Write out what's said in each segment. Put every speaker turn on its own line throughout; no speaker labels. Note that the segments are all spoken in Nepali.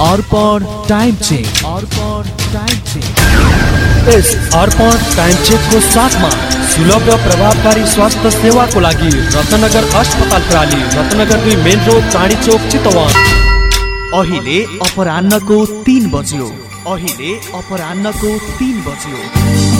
Arpan time check. Arpan time check. यस अर्पण टाइम चेकको साथमा सुलभ र प्रभावकारी स्वास्थ्य सेवाको लागि रत्नगर अस्पताल प्राली रत्नगर दुई मेन रोड चाँडी चोक चितवन। अहिले अपरान्नको तिन बज्यो। अहिले अपरान्नको तिन बज्यो।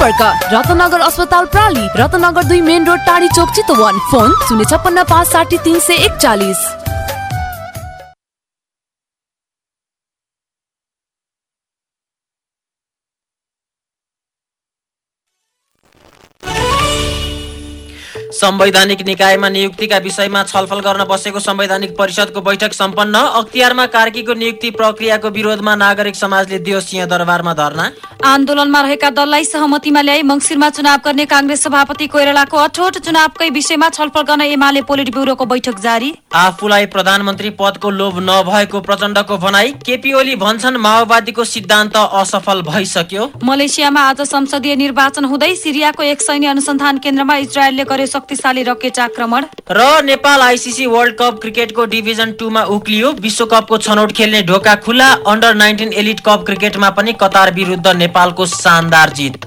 सम्पर्क। रत्नगर अस्पताल प्राली रत्नगर दुई मेन रोड टाढी चोक चितवन। फोन शून्य छप्पन्न पाँच साठी तिन सय एकचालिस।
संवैधानिक निकायमा नियुक्तिका विषयमा छलफल गर्न बसेको संवैधानिक परिषदको बैठक सम्पन्न। अख्तियारमा कार्कीको नियुक्ति प्रक्रियाको विरोधमा नागरिक समाजले दियो सिंह दरबारमा धरना।
आन्दोलनमा रहेका दललाई सहमतिमा ल्याई मङ्सिरमा चुनाव गर्ने काङ्ग्रेस सभापति कोइरालाको अठोट चुनावकै विषयमा छलफल गर्न एमाले पोलिट ब्युरोको बैठक जारी।
आफूलाई प्रधानमन्त्री पदको लोभ नभएको प्रचण्डको भनाई केपी ओली भन्छन् माओवादीको सिद्धान्त असफल भइसक्यो।
मलेसियामा आज संसदीय निर्वाचन हुँदै सिरियाको एक सैन्य अनुसन्धान केन्द्रमा इजरायलले गर्यो शक्तिशाली रकेट आक्रमण।
र नेपाल आइसिसी वर्ल्ड कप क्रिकेटको डिभिजन टूमा उक्लियो। विश्वकपको छनौट खेल्ने ढोका खुला अन्डर नाइन्टिन एलिट कप क्रिकेटमा पनि कतार विरुद्ध नेपालको शानदार जित।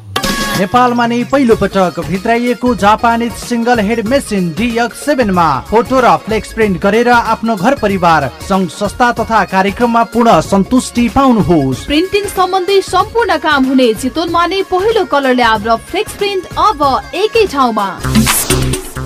नेपालमा नै पहिलो पटक भित्राइएको Japanese single head machine DX सेभेनमा photo र फ्लेक्स प्रिन्ट गरेर आफ्नो घर परिवार सङ्घ संस्था तथा कार्यक्रममा पूर्ण सन्तुष्टि पाउनुहोस्।
प्रिन्टिङ सम्बन्धी सम्पूर्ण काम हुने चितवनमा नै पहिलो कलर ल्याब र फ्लेक्स प्रिन्ट अब एकै ठाउँमा।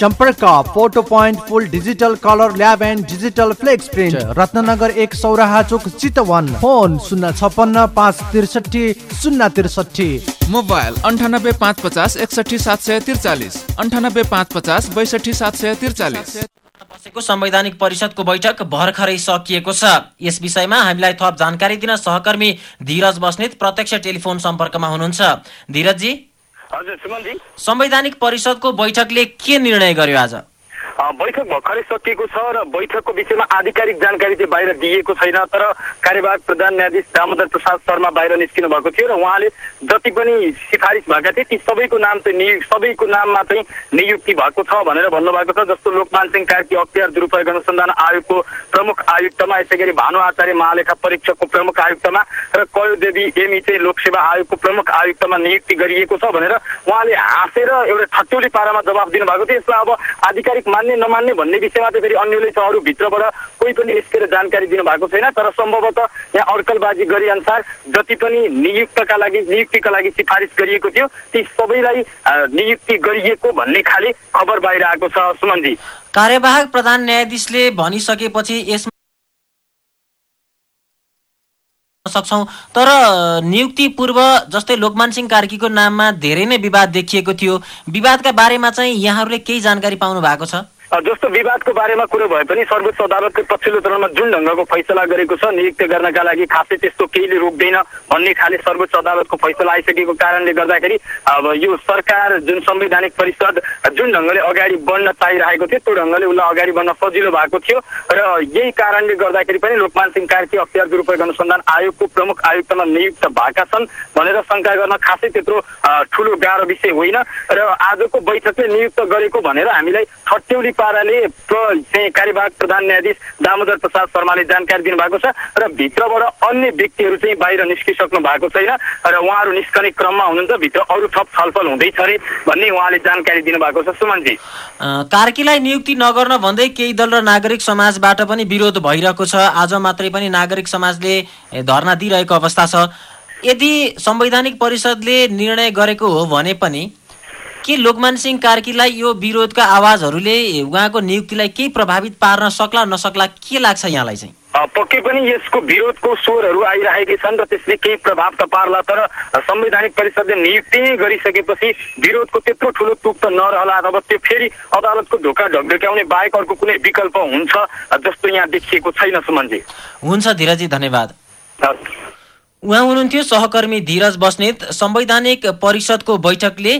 सम्पर्क photo point full digital colour lab and digital flex print Ratnagar एक सौराहा चोक चितवन। फोन शून्य छपन्न पाँच त्रिसठी शून्य त्रिसठी
मोबाइल अन्ठानब्बे पाँच पचास एकसठी सात सय त्रिचालिस अन्ठानब्बे पाँच पचास बैसठी सात सय त्रिचालिस।
बसेको संवैधानिक परिषदको बैठक भर्खरै सकिएको छ। यस विषयमा हामीलाई थप जानकारी दिन सहकर्मी धीरज बस्नेत प्रत्यक्ष टेलिफोन सम्पर्कमा हुनुहुन्छ।
सुमनजी
संवैधानिक परिषदको बैठकले के निर्णय गर्यो आज?
बैठक भर्खरै सकिएको छ र बैठकको विषयमा आधिकारिक जानकारी चाहिँ बाहिर दिइएको छैन तर कार्यवाहक प्रधान न्यायाधीश दामोदर प्रसाद शर्मा बाहिर निस्किनु भएको थियो र उहाँले जति पनि सिफारिस भएका थिए ती सबैको नाम चाहिँ सबैको नाममा चाहिँ नियुक्ति भएको छ भनेर भन्नुभएको छ जस्तो लोकमान सिंह कार्की अख्तियार दुरुपयोग अनुसन्धान आयोगको प्रमुख आयुक्तमा यसै गरी भानु आचार्य महालेखा परीक्षकको प्रमुख आयुक्तमा र कयो देवी एमी चाहिँ लोकसेवा आयोगको प्रमुख आयुक्तमा नियुक्ति गरिएको छ भनेर उहाँले हाँसेर एउटा ठट्यौली पारामा जवाफ दिनुभएको थियो। यसलाई अब आधिकारिक मान्ने नमान्ने भन्ने विषयमा चाहिँ फेरि अन्यले चाहिँ अरू भित्रबाट कोही पनि निस्केर जानकारी दिनु भएको छैन तर सम्भवतः यहाँ अड्कलबाजी गरे अनुसार जति पनि नियुक्तका लागि नियुक्तिका लागि सिफारिस गरिएको थियो ती सबैलाई नियुक्ति गरिएको भन्ने खाले खबर बाहिर आएको छ सुमनजी।
कार्यवाहक प्रधान न्यायाधीशले भनिसकेपछि यसमा सक्छौँ। तर नियुक्ति पूर्व जस्तै लोकमान सिंह कार्कीको नाममा धेरै नै विवाद देखिएको थियो। विवादका बारेमा चाहिँ यहाँहरूले केही जानकारी पाउनु भएको छ?
जस्तो विवादको बारेमा कुरो भए पनि सर्वोच्च अदालतले पछिल्लो चरणमा जुन ढङ्गको फैसला गरेको छ नियुक्त गर्नका लागि खासै त्यस्तो केहीले रोक्दैन भन्ने खाले सर्वोच्च अदालतको फैसला आइसकेको कारणले गर्दाखेरि अब यो सरकार जुन संवैधानिक परिषद जुन ढङ्गले अगाडि बढ्न चाहिरहेको थियो त्यो ढङ्गले उसलाई अगाडि बढ्न सजिलो भएको थियो र यही कारणले गर्दाखेरि पनि लोकमान सिंह कार्की अख्तियार दुरुपयोग अनुसन्धान आयोगको प्रमुख आयुक्तमा नियुक्त भएका छन् भनेर शङ्का गर्न खासै त्यत्रो ठुलो गाह्रो विषय होइन र आजको बैठकले नियुक्त गरेको भनेर हामीलाई ठट्यौली पाराले कार्यवाहक प्रधान न्यायाधीश दामोदर प्रसाद शर्माले जानकारी दिनुभएको छ र भित्रबाट अन्य व्यक्तिहरू चाहिँ बाहिर निस्किसक्नु भएको छैन र उहाँहरू निस्कने क्रममा हुनुहुन्छ भित्र अरू थप छलफल हुँदैछ अरे भन्ने उहाँले जानकारी दिनुभएको छ। सुमनजी।
कार्कीलाई नियुक्ति नगर्न भन्दै केही दल र नागरिक समाजबाट पनि विरोध भइरहेको छ। आज मात्रै पनि नागरिक समाजले धरना दिइरहेको अवस्था छ। यदि संवैधानिक परिषदले निर्णय गरेको हो भने पनि के लोकमान सिंह कार्कीलाई यो विरोधका आवाजहरूले उहाँको नियुक्तिलाई केही प्रभावित पार्न सक्ला नसक्ला के लाग्छ यहाँलाई चाहिँ?
पक्कै पनि यसको विरोधको स्वरहरू आइरहेकै छन् र त्यसले केही प्रभाव त पार्ला तर संवैधानिक परिषदले नियुक्ति नै गरिसकेपछि विरोधको त्यत्रो ठुलो तुक त नरहला। अब त्यो फेरि अदालतको ढोका ढकढक्याउने बाहेक अर्को कुनै विकल्प हुन्छ जस्तो यहाँ देखिएको छैन सुमनजी।
हुन्छ धीरजी धन्यवाद। उहाँ हुनुहुन्थ्यो सहकर्मी धीरज बस्नेत। संवैधानिक परिषदको बैठकले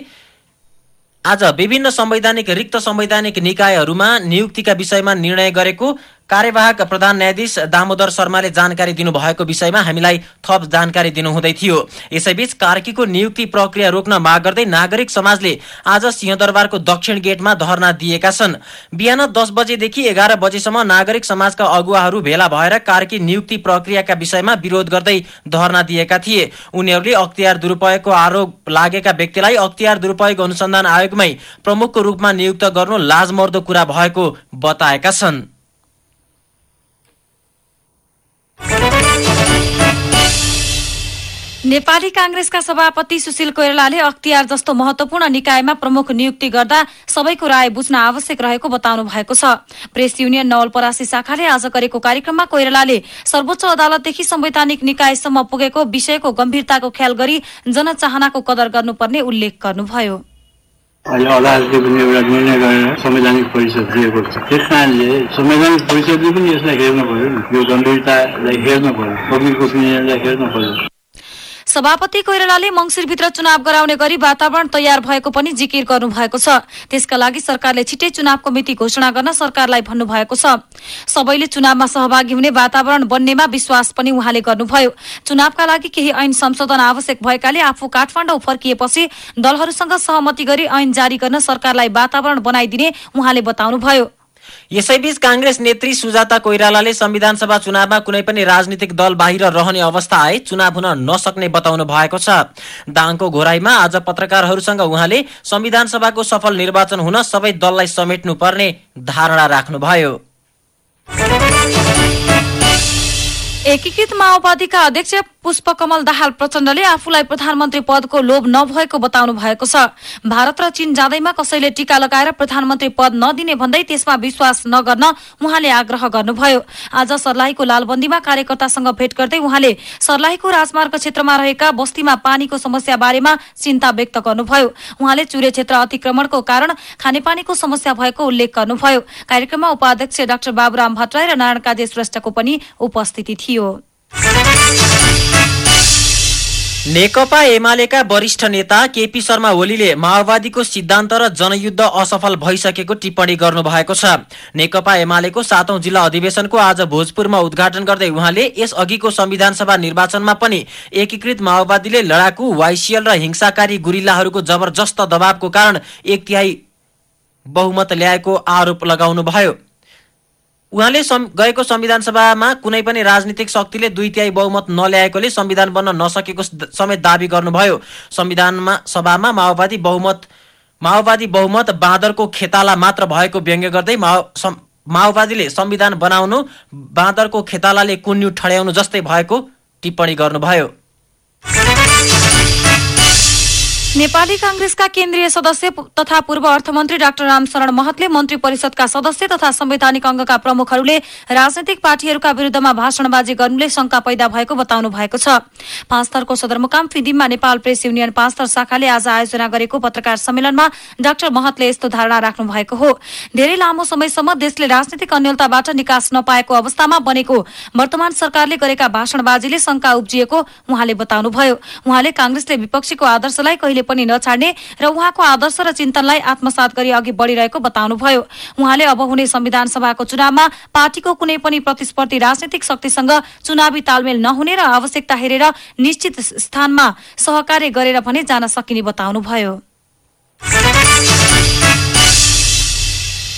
आज विभिन्न संवैधानिक रिक्त संवैधानिक निकायहरूमा नियुक्तिका विषयमा निर्णय गरेको कार्यवाहक प्रधान न्यायाधीश दामोदर शर्माले जानकारी दिनुभएको विषयमा हामीलाई थप जानकारी दिनुहुँदै थियो। यसैबीच कार्कीको नियुक्ति प्रक्रिया रोक्न माग गर्दै नागरिक समाजले आज सिंहदरबारको दक्षिण गेटमा धरना दिएका छन्। बिहान दस बजेदेखि एघार बजेसम्म नागरिक समाजका अगुवाहरू भेला भएर कार्की नियुक्ति प्रक्रियाका विषयमा विरोध गर्दै धरना दिएका थिए। उनीहरूले अख्तियार दुरुपयोगको आरोप लागेका व्यक्तिलाई अख्तियार दुरुपयोग अनुसन्धान आयोगमै प्रमुखको रूपमा नियुक्त गर्नु लाजमर्दो कुरा भएको बताएका छन्।
नेपाली काङ्ग्रेसका सभापति सुशील कोइरालाले अख्तियार जस्तो महत्वपूर्ण निकायमा प्रमुख नियुक्ति गर्दा सबैको राय बुझ्न आवश्यक रहेको बताउनु भएको छ। प्रेस युनियन नवलपरासी शाखाले आज गरेको कार्यक्रममा कोइरालाले सर्वोच्च अदालतदेखि संवैधानिक निकायसम्म पुगेको विषयको गम्भीरताको ख्याल गरी जनचाहनाको कदर गर्नुपर्ने उल्लेख गर्नुभयो।
अहिले अदालतले पनि एउटा निर्णय गरेर संवैधानिक परिषद दिएको छ। त्यस कारणले संवैधानिक परिषदले पनि यसलाई हेर्नु पर्यो। यो गम्भीरतालाई हेर्नु पर्यो। वकिलको ओपिनियनलाई हेर्नु पर्यो।
सभापति कोइरालाले मंगिरभित्र चुनाव गराउने गरी वातावरण तयार भएको पनि जिकिर गर्नुभएको छ। त्यसका लागि सरकारले छिट्टै चुनावको मिति घोषणा गर्न सरकारलाई भन्नुभएको छ। सबैले चुनावमा सहभागी हुने वातावरण बन्नेमा विश्वास पनि उहाँले गर्नुभयो। चुनावका लागि केही ऐन संशोधन आवश्यक भएकाले आफू काठमाडौँ फर्किएपछि दलहरूसँग सहमति गरी ऐन जारी गर्न सरकारलाई वातावरण बनाइदिने उहाँले बताउनुभयो।
यसैबीच काङ्ग्रेस नेत्री सुजाता कोइरालाले संविधान सभा चुनावमा कुनै पनि राजनीतिक दल बाहिर रहने अवस्था आए चुनाव हुन नसक्ने बताउनु भएको छ। दाङको घोराईमा आज पत्रकारहरूसँग उहाँले संविधान सभाको सफल निर्वाचन हुन सबै दललाई समेट्नु पर्ने धारणा राख्नुभयो।
एकीकृत माओवादीका अध्यक्ष पुष्पकमल दाहाल प्रचण्डले आफूलाई प्रधानमन्त्री पदको लोभ नभएको बताउनु भएको छ। भारत र चीन जाँदैमा कसैले टीका लगाएर प्रधानमन्त्री पद नदिने भन्दै त्यसमा विश्वास नगर्न उहाँले आग्रह गर्नुभयो। आज सर्लाहीको लालबन्दीमा कार्यकर्तासँग भेट गर्दै उहाँले सर्लाहीको राजमार्ग क्षेत्रमा रहेका बस्तीमा पानीको समस्या बारेमा चिन्ता व्यक्त गर्नुभयो। उहाँले चुरे क्षेत्र अतिक्रमणको कारण खानेपानीको समस्या भएको उल्लेख गर्नुभयो। कार्यक्रममा उपाध्यक्ष डाक्टर बाबुराम भट्टराई र नारायण काजे श्रेष्ठको पनि उपस्थिति थियो।
नेकपा एमालेका वरिष्ठ नेता केपी शर्मा ओलीले माओवादीको सिद्धान्त र जनयुद्ध असफल भइसकेको टिप्पणी गर्नुभएको छ। नेकपा एमालेको सातौं जिल्ला अधिवेशनको आज भोजपुरमा उद्घाटन गर्दै उहाँले यस अघिको संविधान सभा निर्वाचनमा पनि एकीकृत माओवादीले लडाकु वाइसिएल र हिंसाकारी गुरिल्लाहरूको जबरजस्त दबावको कारण एक तिहाई बहुमत ल्याएको आरोप लगाउनुभयो। उहाँले गएको संविधान सभामा कुनै पनि राजनीतिक शक्तिले दुई तिहाई बहुमत नल्याएकोले संविधान बन्न नसकेको समेत दावी गर्नुभयो। संविधानमा सभामा माओवादी बहुमत माओवादी बहुमत बाँदरको खेताला मात्र भएको व्यङ्ग्य गर्दै माओवादीले संविधान बनाउनु बाँदरको खेतालाले कुन्यु ठड्याउनु जस्तै भएको टिप्पणी गर्नुभयो।
नेपाली कांग्रेसका केन्द्रीय सदस्य तथा पूर्व अर्थमन्त्री डाक्टर रामशरण महतले मन्त्री परिषदका सदस्य तथा संवैधानिक अङ्गका प्रमुखहरूले राजनैतिक पार्टीहरूका विरूद्धमा भाषणबाजी गर्नुले शंका पैदा भएको बताउनु भएको छ। पाँचथरको सदरमुकाम फिदिममा नेपाल प्रेस युनियन पाँचथर शाखाले आज आयोजना गरेको पत्रकार सम्मेलनमा डाक्टर महतले यस्तो धारणा राख्नु भएको हो। धेरै लामो समयसम्म देशले राजनीतिक अन्यलताबाट निकास नपाएको अवस्थामा बनेको वर्तमान सरकारले गरेका भाषणबाजीले शंका उब्जिएको उहाँले बताउनुभयो। उहाँले कांग्रेसले विपक्षीको आदर्शलाई कहिले पनि नछाड्ने र उहाँको आदर्श र चिन्तनलाई आत्मसात गरी अघि बढ़िरहेको बताउनुभयो। उहाँले अब हुने संविधान सभाको चुनावमा पार्टीको कुनै पनि प्रतिस्पर्धी राजनैतिक शक्तिसँग चुनावी तालमेल नहुने र आवश्यकता हेरेर निश्चित स्थानमा सहकार्य गरेर भने जान सकिने बताउनुभयो।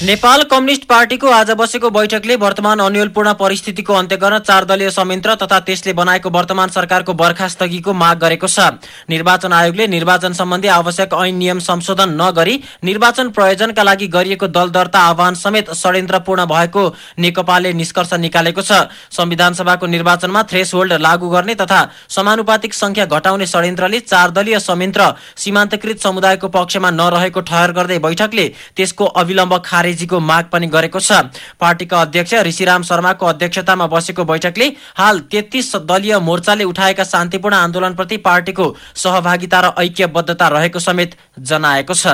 नेपाल कम्युनिष्ट पार्टीको आज बसेको बैठकले वर्तमान अन्यलपूर्ण परिस्थितिको अन्त्य गर्न चार दलीय संयन्त्र तथा त्यसले बनाएको वर्तमान सरकारको बर्खास्तगीको माग गरेको छ। निर्वाचन आयोगले निर्वाचन सम्बन्धी आवश्यक ऐन नियम संशोधन नगरी निर्वाचन प्रयोजनका लागि गरिएको दल दर्ता आह्वान समेत षड्यन्त्रपूर्ण भएको नेकपाले निष्कर्ष निकालेको छ। संविधान सभाको निर्वाचनमा थ्रेस लागू गर्ने तथा समानुपातिक संख्या घटाउने षड्यन्त्रले चार दलीय संयन्त्र सीमान्तकृत समुदायको पक्षमा नरहेको ठहर गर्दै बैठकले त्यसको अविलम्ब खारेज खारेजीको माग पनि गरेको छ। पार्टीका अध्यक्ष ऋषिराम शर्माको अध्यक्षतामा बसेको बैठकले हाल तेत्तीस दलीय मोर्चाले उठाएका शान्तिपूर्ण आन्दोलनप्रति पार्टीको सहभागिता र ऐक्यबद्धता रहेको समेत जनाएको छ।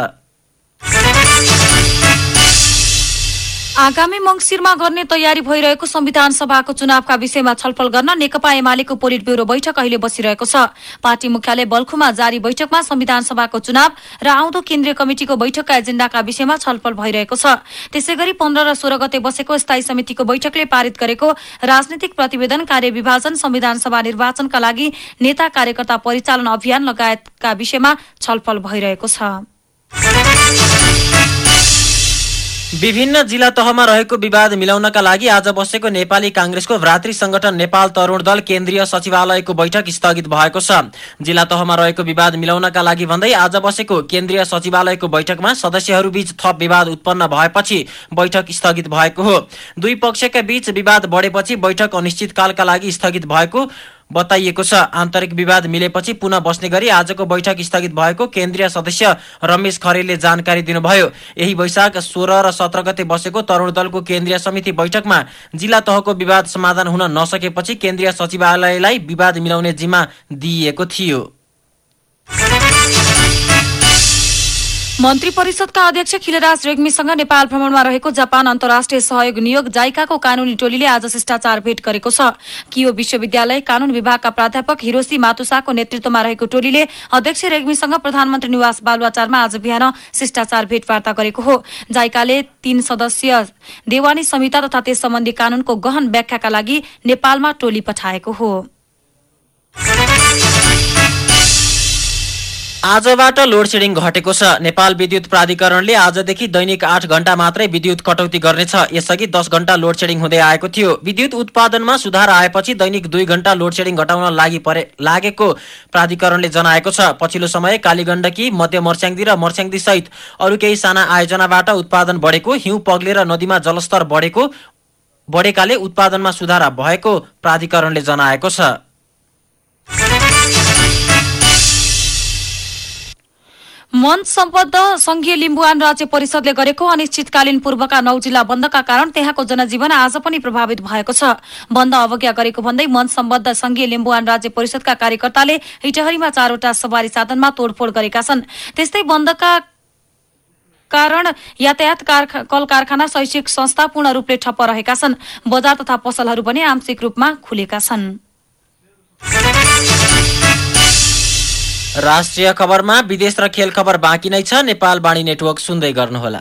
आगामी मंगिरमा गर्ने तयारी भइरहेको संविधान सभाको चुनावका विषयमा छलफल गर्न नेकपा एमालेको पोलिट ब्यूरो बैठक अहिले बसिरहेको छ। पार्टी मुख्यालय बल्खुमा जारी बैठकमा संविधान सभाको चुनाव र आउँदो केन्द्रीय कमिटिको बैठकका एजेण्डाका विषयमा छलफल भइरहेको छ। त्यसै गरी पन्ध्र र सोह्र गते बसेको स्थायी समितिको बैठकले पारित गरेको राजनीतिक प्रतिवेदन कार्य विभाजन संविधान सभा निर्वाचनका लागि नेता कार्यकर्ता परिचालन अभियान लगायतका विषयमा छलफल भइरहेको छ।
विभिन्न जिल्ला तहमा रहेको विवाद मिलाउनका लागि आज बसेको नेपाली काङ्ग्रेसको भ्रातृ संगठन नेपाल तरुण दल केन्द्रीय सचिवालयको बैठक स्थगित भएको छ। जिल्ला तहमा रहेको विवाद मिलाउनका लागि भन्दै आज बसेको केन्द्रीय सचिवालयको बैठकमा सदस्यहरूबीच थप विवाद उत्पन्न भएपछि बैठक स्थगित भएको हो। दुई पक्षका बीच विवाद बढेपछि बैठक अनिश्चितकालका लागि स्थगित भएको बताइएको छ। आन्तरिक विवाद मिलेपछि पुनः बस्ने गरी आजको बैठक स्थगित भएको केन्द्रीय सदस्य रमेश खरेलले जानकारी दिनुभयो। यही वैशाख सोह्र र सत्र गते बसेको तरुण दलको केन्द्रीय समिति बैठकमा जिल्ला तहको विवाद समाधान हुन नसकेपछि केन्द्रीय सचिवालयलाई विवाद मिलाउने जिम्मा दिइएको थियो।
मन्त्री परिषदका अध्यक्ष खिलराज रेग्मीसँग नेपाल भ्रमणमा रहेको जापान अन्तर्राष्ट्रिय सहयोग नियोग जाइकाको कानूनी टोलीले आज शिष्टाचार भेट गरेको छ। कियो विश्वविद्यालय कानून विभागका प्राध्यापक हिरोसी मातुसाको नेतृत्वमा रहेको टोलीले अध्यक्ष रेग्मीसँग प्रधानमन्त्री निवास बालुवाचारमा आज बिहान शिष्टाचार भेटवार्ता गरेको हो। जाइकाले तीन सदस्य देवानी संहिता तथा त्यस सम्बन्धी कानूनको गहन व्याख्याका लागि नेपालमा टोली पठाएको हो।
आजबाट लोड सेडिङ घटेको छ। नेपाल विद्युत प्राधिकरणले आजदेखि दैनिक आठ घण्टा मात्रै विद्युत कटौती गर्नेछ। यसअघि दस घण्टा लोड सेडिङ हुँदै आएको थियो। विद्युत उत्पादनमा सुधार आएपछि दैनिक दुई घण्टा लोड सेडिङ घटाउन लागि परे लागेको प्राधिकरणले जनाएको छ। पछिल्लो समय कालीगण्डकी मध्य मर्स्याङ्दी र मर्स्याङ्दी सहित अरू केही साना आयोजनाबाट उत्पादन बढेको हिउँ पग्लेर नदीमा जलस्तर बढेको बढेकाले उत्पादनमा सुधार भएको प्राधिकरणले जनाएको छ।
मन सम्बद्ध संघीय लिम्बुवान राज्य परिषदले गरेको अनिश्चितकालीन पूर्वका नौ जिल्ला बन्दका कारण त्यहाँको जनजीवन आज पनि प्रभावित भएको छ। बन्द अवज्ञा गरेको भन्दै मन सम्बद्ध संघीय लिम्बुवान राज्य परिषदका कार्यकर्ताले इटहरीमा चारवटा सवारी साधनमा तोडफोड गरेका छन्। त्यस्तै बन्दका कारण यातायात कल कारखाना शैक्षिक संस्था पूर्ण रूपले ठप्प रहेका छन्। बजार तथा पसलहरू पनि आंशिक रूपमा खुलेका छन्।
राष्ट्रिय खबरमा विदेश र खेल खबर बाँकी नै छ। नेपाल बाणी नेटवर्क सुन्दै गर्नुहोला।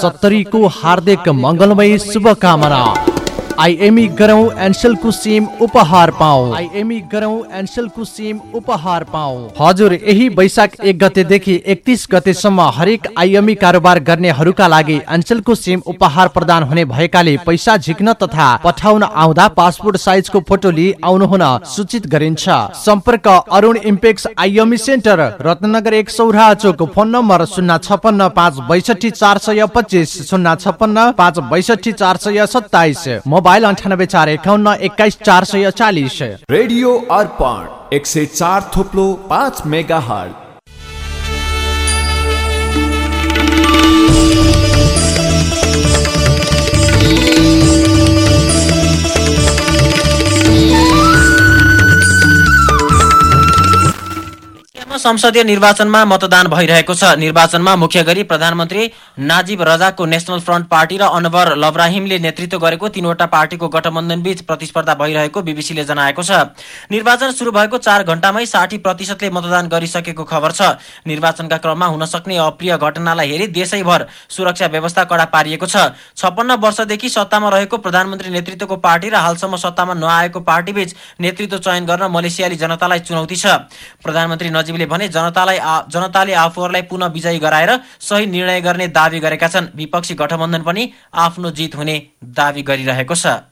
सत्तरीको हार्दिक मङ्गलमय शुभकामना। आइएमई गरौँ एनसेलको सिम उपहार पाऊ आइएमई गरौँ एनसेलको सिम उपहार पाऊ हजुर यही वैशाख एक गतेदेखि एकतिस गतेसम्म हरेक आइएमई कारोबार गर्नेहरूका लागि एनसेलको सिम उपहार प्रदान हुने भएकाले पैसा झिक्न तथा पठाउन आउँदा पासपोर्ट साइजको फोटो लिई आउनुहुन सूचित गरिन्छ सम्पर्क Arun Impex IME centre Ratnanagar एक सौरा चोक फोन नम्बर शून्य छपन्न पाँच बैसठी चार सय पच्चिस शून्य छपन्न पाँच बैसठी चार सय सत्ताइस मोबाइल अन्ठानब्बे चार एकाउन्न एक्काइस चार सय चालिस।
रेडियो अर्पण एक सय चार थोप्लो पाँच मेगा हट
संसदीय निर्वाचनमा मतदान भइरहेको छ। निर्वाचनमा मुख्य गरी प्रधानमन्त्री नाजिब रजाकको नेशनल फ्रन्ट पार्टी र अनवर लब्राहिमले नेतृत्व गरेको तीनवटा पार्टीको गठबन्धन बीच प्रतिस्पर्धा भइरहेको बीबीसीले जनाएको छ। निर्वाचन शुरू भएको चार घण्टामै साठी प्रतिशतले मतदान गरिसकेको खबर छ। निर्वाचनका क्रममा हुन सक्ने अप्रिय घटनालाई हेरी देशैभर सुरक्षा व्यवस्था कडा पारिएको छ। छप्पन्न वर्षदेखि सत्तामा रहेको प्रधानमन्त्री नेतृत्वको पार्टी र हालसम्म सत्तामा नआएको पार्टीबीच नेतृत्व चयन गर्न मलेसियाली जनतालाई चुनौती छ। प्रधानमन्त्री नजिबले भने जनतालाई जनताले आफूहरूलाई पुनः विजयी गराएर सही निर्णय गर्ने दावी गरेका छन्। विपक्षी गठबन्धन पनि आफ्नो जित हुने दावी गरिरहेको छ।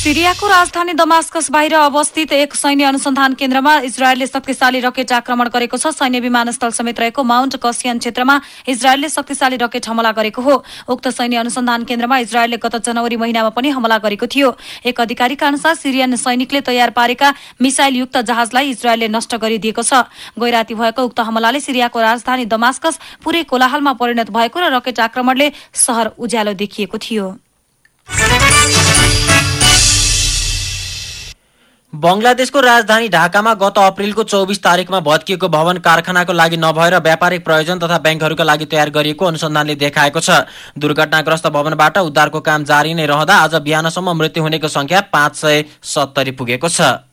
सिरियाको राजधानी दमास्कस बाहिर अवस्थित एक सैन्य अनुसन्धान केन्द्रमा इजरायलले शक्तिशाली रकेट आक्रमण गरेको छ। सैन्य विमानस्थल समेत रहेको माउन्ट कसियन क्षेत्रमा इजरायलले शक्तिशाली रकेट हमला गरेको हो। उक्त सैन्य अनुसन्धान केन्द्रमा इजरायलले गत जनवरी महिनामा पनि हमला गरेको थियो। एक अधिकारीका अनुसार सिरियन सैनिकले तयार पारेका मिसाइल युक्त जहाजलाई इजरायलले नष्ट गरिदिएको छ। गैराती भएको उक्त हमलाले सिरियाको राजधानी दमास्कस पूरै कोलाहलमा परिणत भएको र रकेट आक्रमणले सहर उज्यालो देखिएको थियो।
बङ्गलादेशको राजधानी ढाकामा गत अप्रेलको चौबिस तारिकमा भत्किएको भवन कारखानाको लागि नभएर व्यापारिक प्रयोजन तथा ब्याङ्कहरूका लागि तयार गरिएको अनुसन्धानले देखाएको छ। दुर्घटनाग्रस्त भवनबाट उद्धारको काम जारी नै रहँदा आज बिहानसम्म मृत्यु हुनेको संख्या पाँच सय सत्तरी पुगेको छ।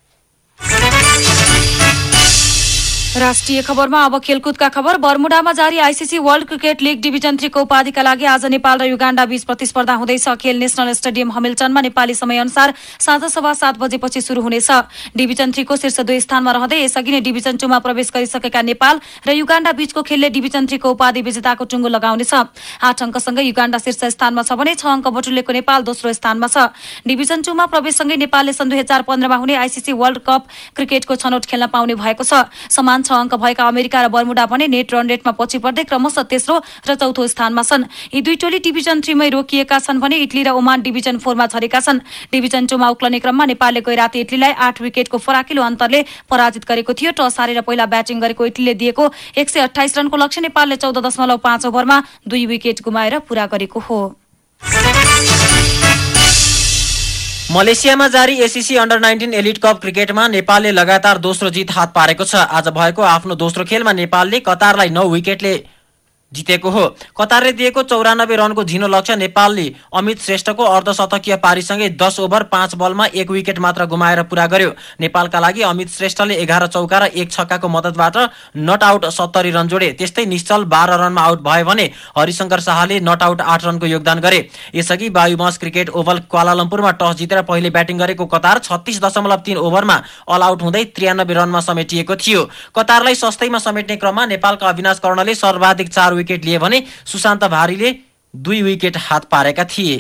राष्ट्रिय खबरमा अब खेलकुदका खबर। बर्मुडामा जारी ICC world cricket league division थ्रीको उपाधिका लागि आज नेपाल र युगाण्डा बीच प्रतिस्पर्धा हुँदैछ। खेल नेशनल स्टेडियम हमिल्टनमा नेपाली समय अनुसार साँझ सभा सात बजेपछि शुरू हुनेछ। डिभिजन थ्रीको शीर्ष दुई स्थानमा रहँदै यसअघि नै डिभिजन टूमा प्रवेश गरिसकेका नेपाल र युगाण्डा बीचको खेलले डिभिजन थ्रीको उपाधि विजेताको टुङ्गो लगाउनेछ। आठ अङ्कसँगै युगाण्डा शीर्ष स्थानमा छ भने छ अङ्क बटुलेको नेपाल दोस्रो स्थानमा छ। डिभिजन टूमा प्रवेशसँगै नेपालले सन् दुई हजार पन्ध्रमा हुने आइसिसी वर्ल्ड कप क्रिकेटको छनौट खेल्न पाउने भएको छ। समान छ अङ्क भएका अमेरिका र बर्मुडा भने नेट रन रेटमा पछि पर्दै क्रमशः तेस्रो र चौथो स्थानमा छन्। यी दुई टोली डिभिजन थ्रीमै रोकिएका छन् भने इटली र ओमान डिभिजन फोरमा झरेका छन्। डिभिजन टूमा उक्लने क्रममा नेपालले गै राति इटलीलाई आठ विकेटको फराकिलो अन्तरले पराजित गरेको थियो। टस हारेर पहिला ब्याटिङ गरेको इटलीले दिएको एक सय अठाइस रनको लक्ष्य नेपालले चौध दशमलव पाँच ओभरमा दुई विकेट गुमाएर पूरा गरेको हो।
मलेसियामा जारी ACC under nineteen elite cup क्रिकेटमा नेपालले लगातार दोस्रो जित हात पारेको छ। आज भएको आफ्नो दोस्रो खेलमा नेपालले कतारलाई नौ विकेटले जितेको हो। कतारले दिएको चौरानब्बे रनको झिनो लक्ष्य नेपालले अमित श्रेष्ठको अर्धशतकीय पारीसँगै दस ओभर पाँच बलमा एक विकेट मात्र गुमाएर पूरा गर्यो। नेपालका लागि अमित श्रेष्ठले एघार चौका र एक छक्काको मद्दतबाट नट आउट सत्तरी रन जोडे। त्यस्तै निश्चल बाह्र रनमा आउट भयो भने हरिशङ्कर शाहले नट आउट आठ रनको योगदान गरे। यसअघि वायुमस क्रिकेट ओभल क्वालालम्पुरमा टस जितेर पहिले ब्याटिङ गरेको कतार छत्तिस दशमलव तीन ओभरमा अल आउट हुँदै त्रियानब्बे रनमा समेटिएको थियो। कतारलाई सस्तैमा समेट्ने क्रममा नेपालका अविनाश कर्णले सर्वाधिक चार विकेट लिए भने सुशान्त भारीले दुई विकेट हात पारेका थिए।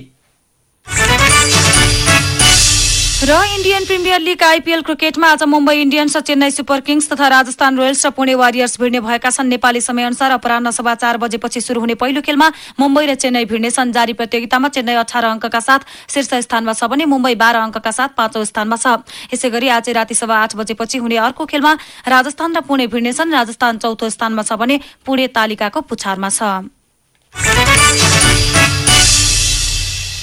र इन्डियन प्रिमियर लिग आइपिएल क्रिकेटमा आज मुम्बई इन्डियन्स र चेन्नई सुपर किङ्स तथा राजस्थान रोयल्स र पुणे वारियर्स भिड्ने भएका छन्। नेपाली समयअनुसार अपराह सभा चार बजेपछि शुरू हुने पहिलो खेलमा मुम्बई र चेन्नई भिड्नेछन् जारी प्रतियोगितामा चेन्नई अठार अङ्कका साथ शीर्ष स्थानमा छ भने मुम्बई बाह्र अङ्कका साथ पाँचौं स्थानमा छ। यसै गरी आज राति सभा आठ बजेपछि हुने अर्को खेलमा राजस्थान र पुणे भिड्नेछन् राजस्थान चौथो स्थानमा छ भने पुणे तालिकाको पुछारमा छ।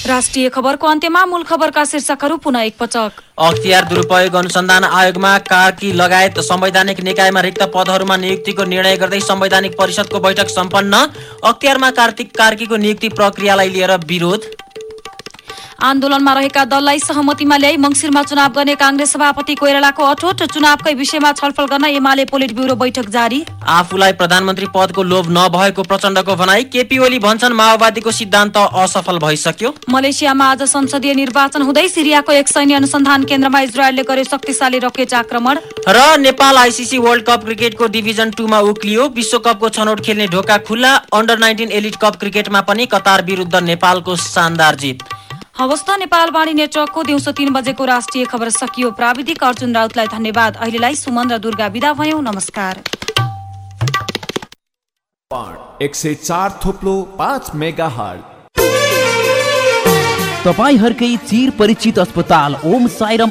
राष्ट्रिय खबरको अन्त्यमा मूल खबरका शीर्षकहरू पुनः एकपटक।
अख्तियार दुरूपयोग अनुसन्धान आयोगमा कार्की लगायत संवैधानिक निकायमा रिक्त पदहरूमा नियुक्तिको निर्णय गर्दै संवैधानिक परिषदको बैठक सम्पन्न। अख्तियारमा कार्तिक कार्कीको नियुक्ति प्रक्रियालाई लिएर विरोध।
आन्दोलनमा रहेका दललाई सहमतिमा ल्याई मंगिरमा चुनाव गर्ने कांग्रेस सभापति कोइरालाको अठोट चुनावकै विषयमा छलफल गर्न एमाले पोलिट ब्युरो बैठक जारी।
आफूलाई प्रधानमन्त्री पदको लोभ नभएको प्रचण्डको भनाई केपी ओली भन्छन् माओवादीको सिद्धान्त असफल भइसक्यो।
मलेसियामा आज संसदीय निर्वाचन हुँदै सिरियाको एक सैन्य अनुसन्धान केन्द्रमा इजरायलले गर्यो शक्तिशाली रकेट आक्रमण।
र नेपाल आइसिसी वर्ल्ड कप क्रिकेटको डिभिजन टूमा उक्लियो। विश्वकपको छनौट खेल्ने ढोका खुल्ला। अन्डर नाइन्टिन एलिट कप क्रिकेटमा पनि कतार विरुद्ध नेपालको शानदार जित।
हवस् त नेपाल वाणी नेटवर्कको दिउँसो तीन बजेको राष्ट्रिय खबर सकियो। प्राविधिक अर्जुन राउतलाई धन्यवाद। अहिलेलाई सुमन र दुर्गा विदा भयौं। नमस्कार।
एक सय चार थोप्लो पाँच मेगा
तपाईँहरूकै चिर परिचित अस्पताल ओम साइरम